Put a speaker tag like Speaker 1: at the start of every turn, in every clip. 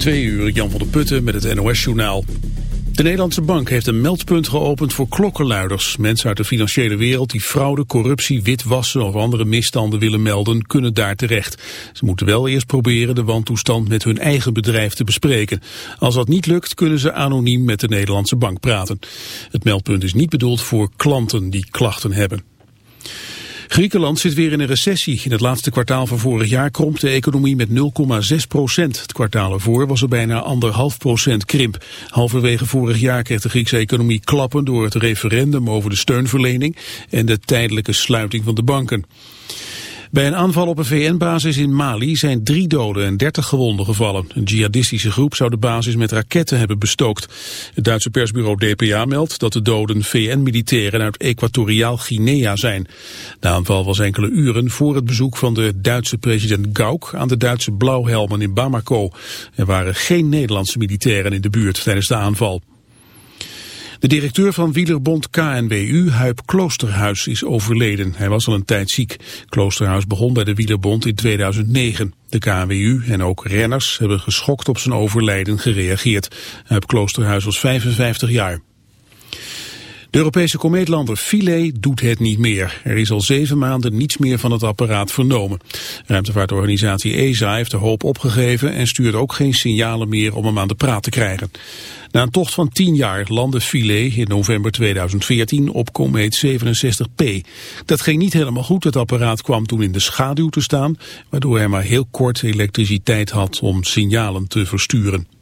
Speaker 1: Twee uur, Jan van der Putten met het NOS-journaal. De Nederlandse Bank heeft een meldpunt geopend voor klokkenluiders. Mensen uit de financiële wereld die fraude, corruptie, witwassen of andere misstanden willen melden, kunnen daar terecht. Ze moeten wel eerst proberen de wantoestand met hun eigen bedrijf te bespreken. Als dat niet lukt, kunnen ze anoniem met de Nederlandse Bank praten. Het meldpunt is niet bedoeld voor klanten die klachten hebben. Griekenland zit weer in een recessie. In het laatste kwartaal van vorig jaar kromp de economie met 0,6 procent. Het kwartaal ervoor was er bijna anderhalf procent krimp. Halverwege vorig jaar kreeg de Griekse economie klappen door het referendum over de steunverlening en de tijdelijke sluiting van de banken. Bij een aanval op een VN-basis in Mali zijn drie doden en dertig gewonden gevallen. Een jihadistische groep zou de basis met raketten hebben bestookt. Het Duitse persbureau DPA meldt dat de doden VN-militairen uit Equatoriaal Guinea zijn. De aanval was enkele uren voor het bezoek van de Duitse president Gauck aan de Duitse blauwhelmen in Bamako. Er waren geen Nederlandse militairen in de buurt tijdens de aanval. De directeur van wielerbond KNWU, Huip Kloosterhuis, is overleden. Hij was al een tijd ziek. Kloosterhuis begon bij de wielerbond in 2009. De KNWU en ook renners hebben geschokt op zijn overlijden gereageerd. Huip Kloosterhuis was 55 jaar. De Europese komeetlander Philae doet het niet meer. Er is al zeven maanden niets meer van het apparaat vernomen. Ruimtevaartorganisatie ESA heeft de hoop opgegeven en stuurt ook geen signalen meer om hem aan de praat te krijgen. Na een tocht van tien jaar landde Philae in november 2014 op komeet 67P. Dat ging niet helemaal goed. Het apparaat kwam toen in de schaduw te staan, waardoor hij maar heel kort elektriciteit had om signalen te versturen.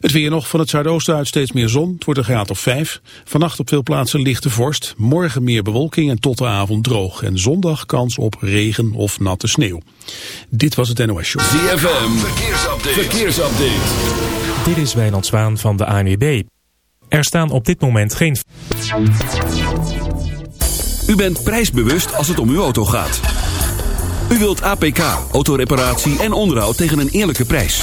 Speaker 1: Het weer nog van het zuidoosten uit steeds meer zon. Het wordt een graad of 5. Vannacht op veel plaatsen lichte vorst. Morgen meer bewolking en tot de avond droog. En zondag kans op regen of natte sneeuw. Dit was het NOS Show.
Speaker 2: ZFM, verkeersupdate. verkeersupdate.
Speaker 3: Dit is Wijnand Zwaan van de ANWB. Er staan op dit moment geen...
Speaker 2: U bent prijsbewust als het om uw auto gaat. U wilt APK, autoreparatie en onderhoud tegen een eerlijke prijs.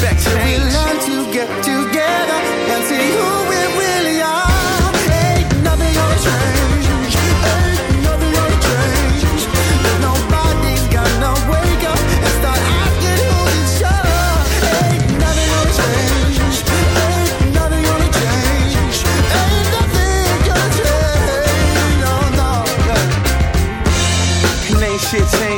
Speaker 4: brain. Why would you expect change?
Speaker 5: We learn to get together and see who we really are. Ain't nothing gonna change. Ain't nothing gonna change. There's nobody gonna wake up and start asking who's each other. Ain't nothing gonna change. Ain't nothing gonna change. Ain't nothing gonna change. No, no.
Speaker 4: And ain't shit changing,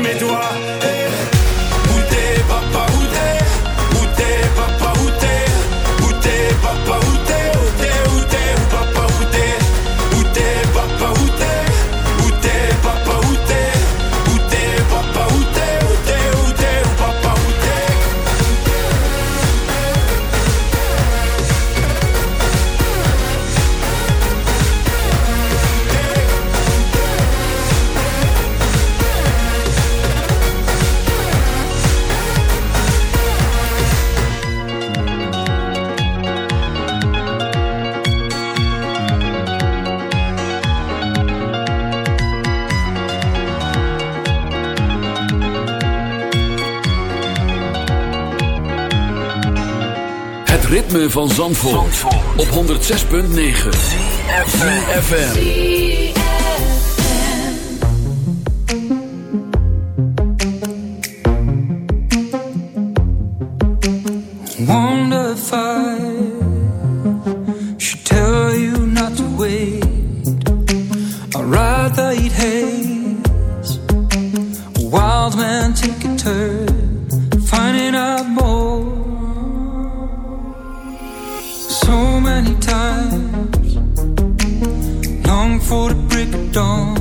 Speaker 6: mes doigts.
Speaker 7: ritme van Zandvoort, op 106.9
Speaker 8: CFFM Wonder should tell you not to wait. A rather It haze wild man take a turn. don't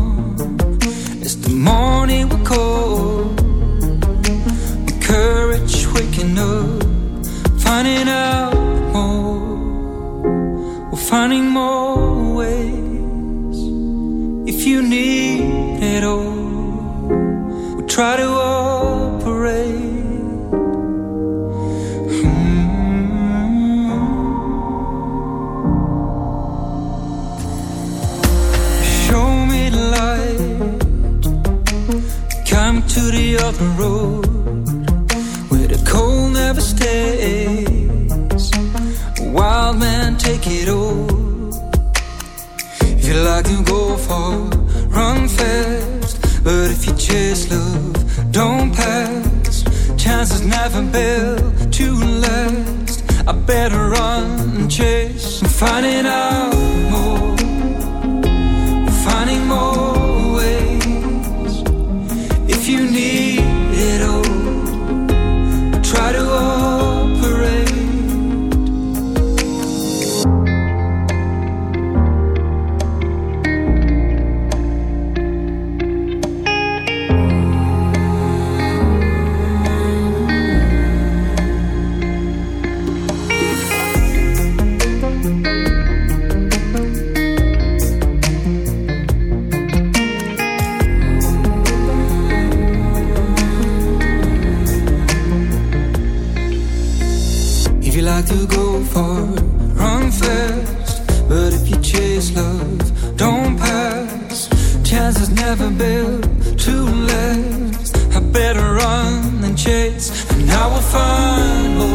Speaker 8: you chase love, don't pass. Chances never build to last. I better run than chase, and I will find.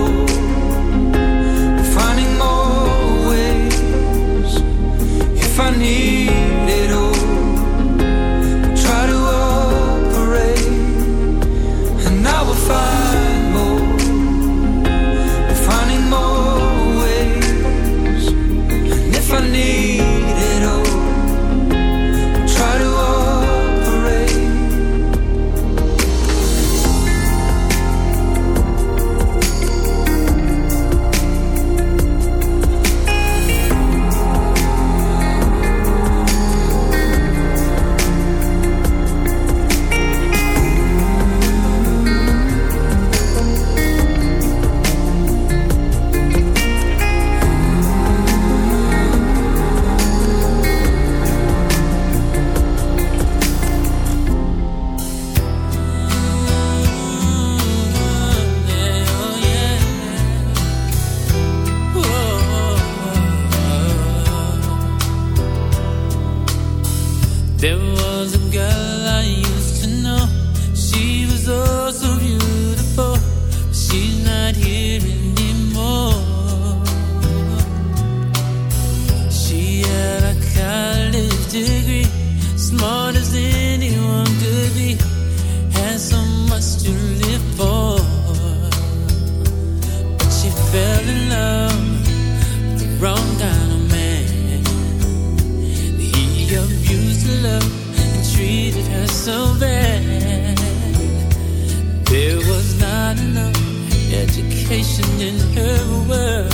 Speaker 9: patient in her world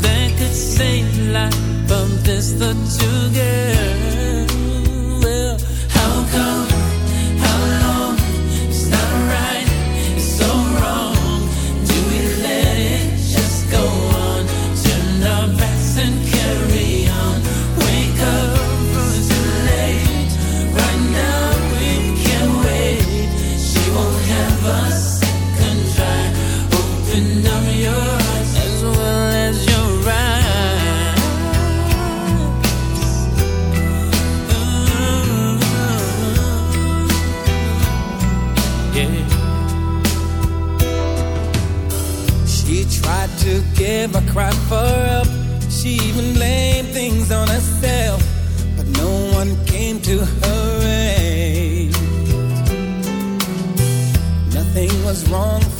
Speaker 9: that could save life from this the two girls.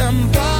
Speaker 7: somebody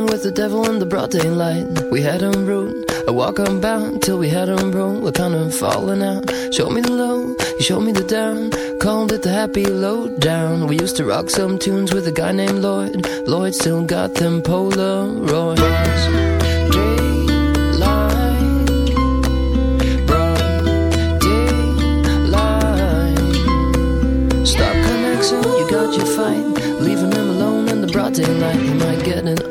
Speaker 10: with the devil in the broad daylight. We had him rude, a walk unbound, till we had him roll, we're kind of falling out. Showed me the low, he showed me the down, called it the happy low down. We used to rock some tunes with a guy named Lloyd. Lloyd still got them Polaroids. Stop connection, you got your fight. Leaving him alone in the broad daylight. He might get it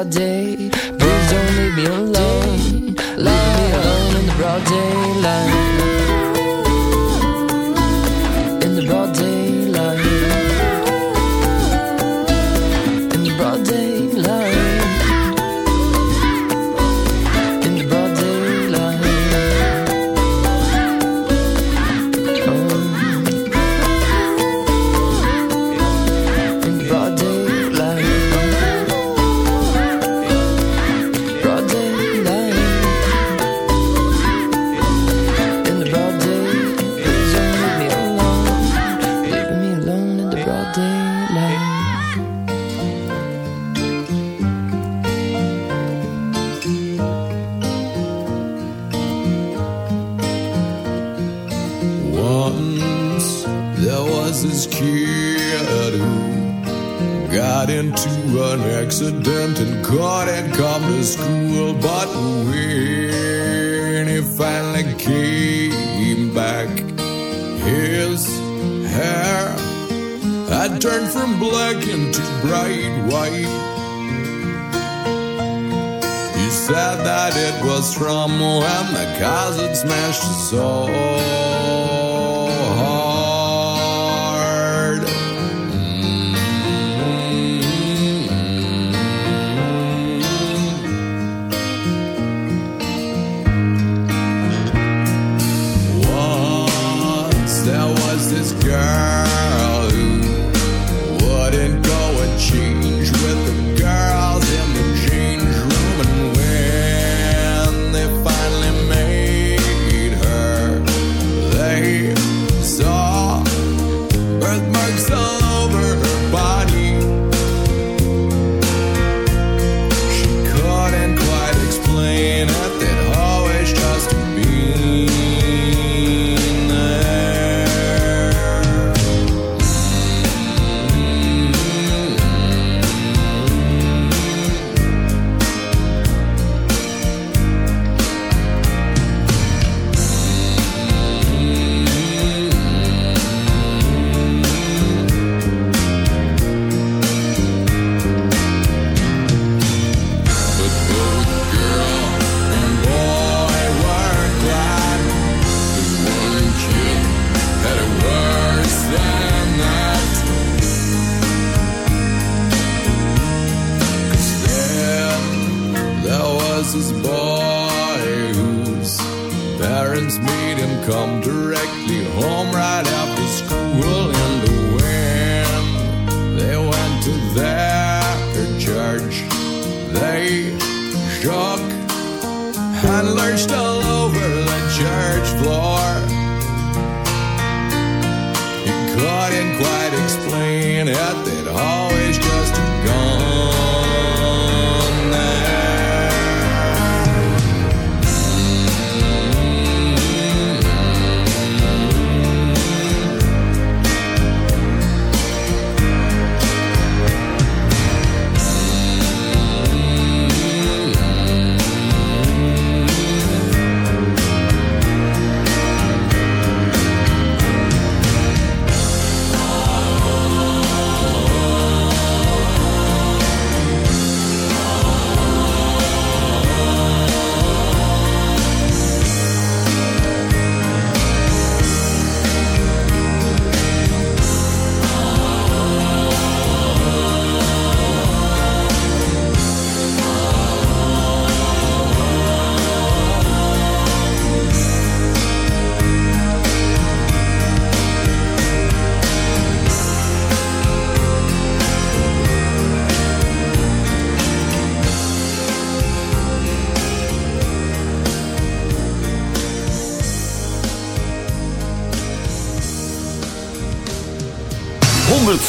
Speaker 11: all
Speaker 12: day.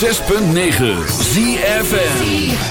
Speaker 13: 106.9
Speaker 5: ZFN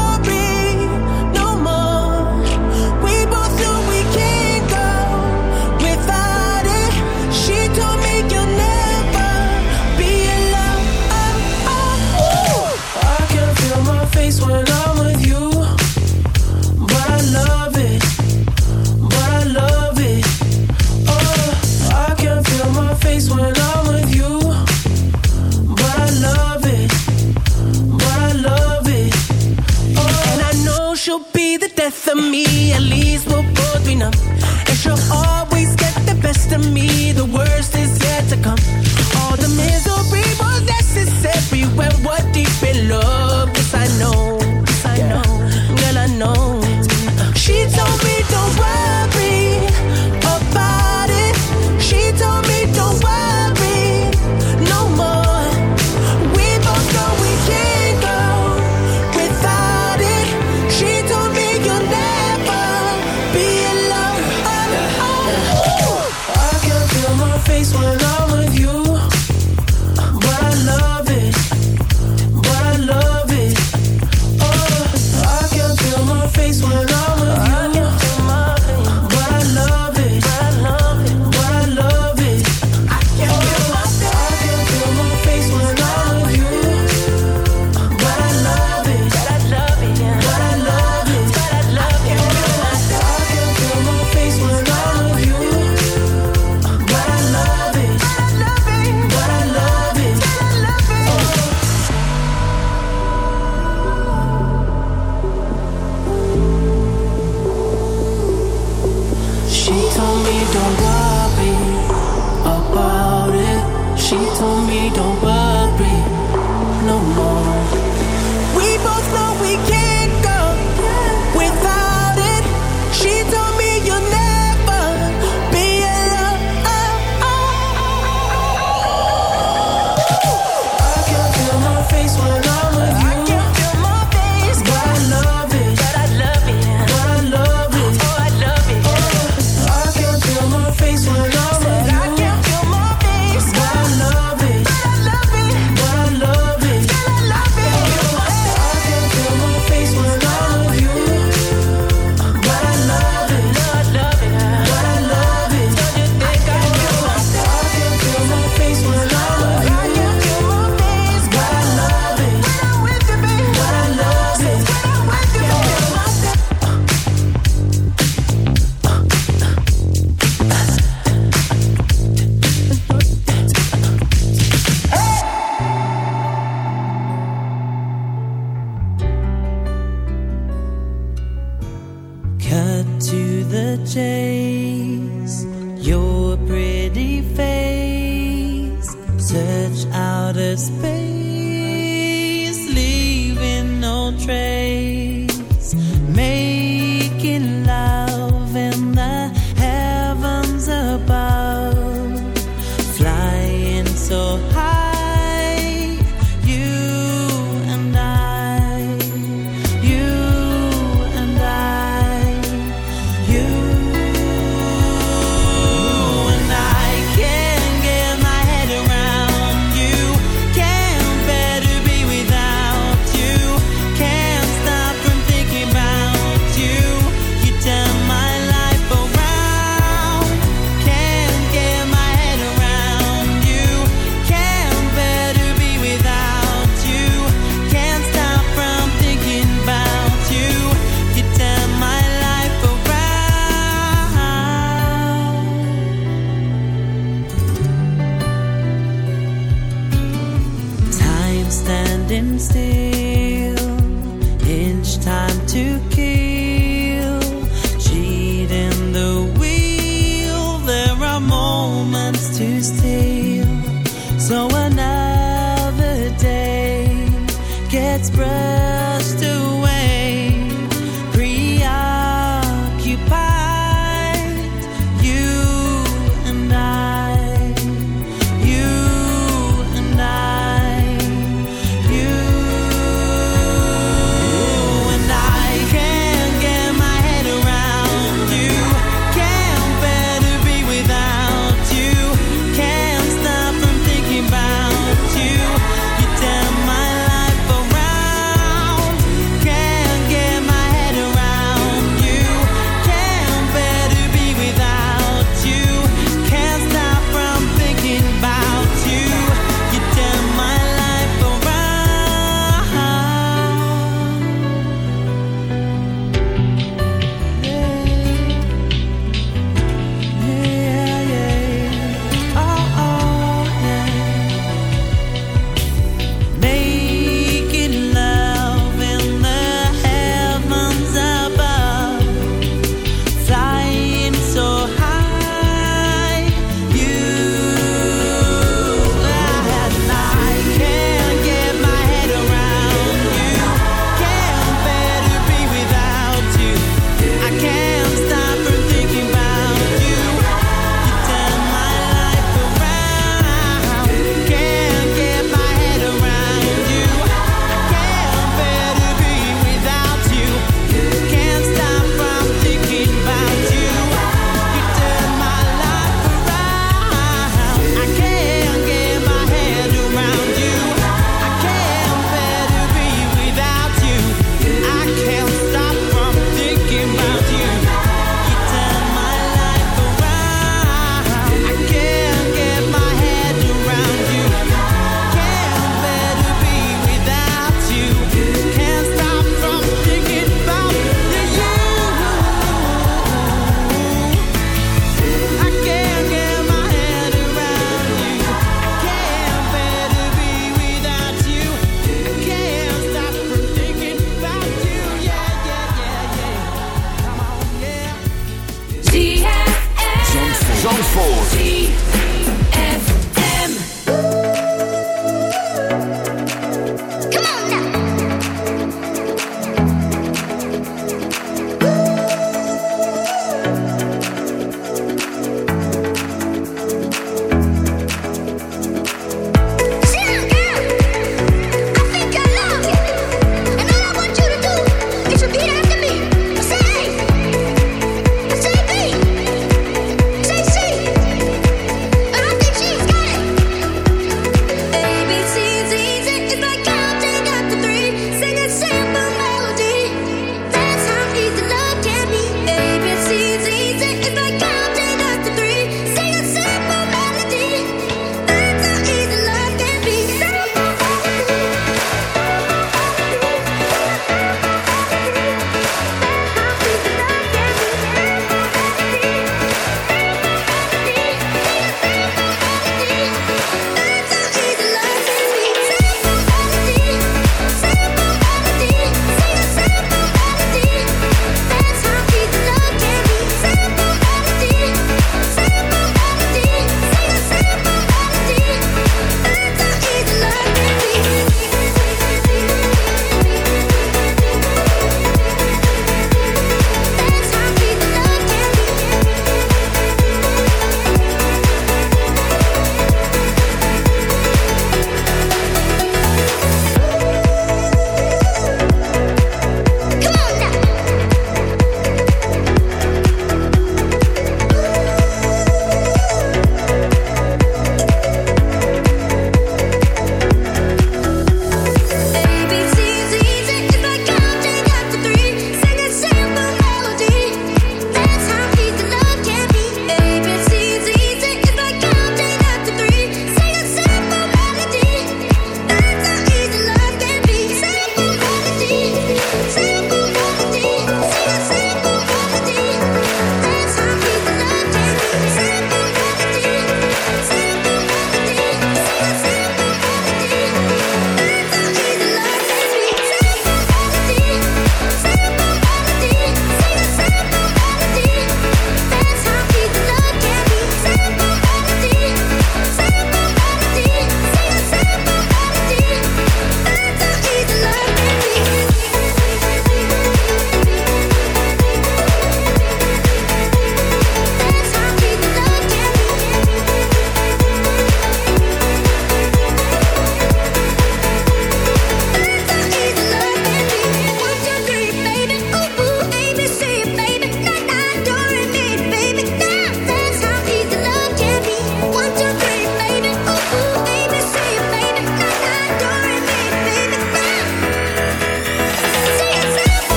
Speaker 14: And she'll always get the best of me, the worst is yet to come. All the misery, necessary when we're deep in love.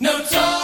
Speaker 14: No
Speaker 7: talk.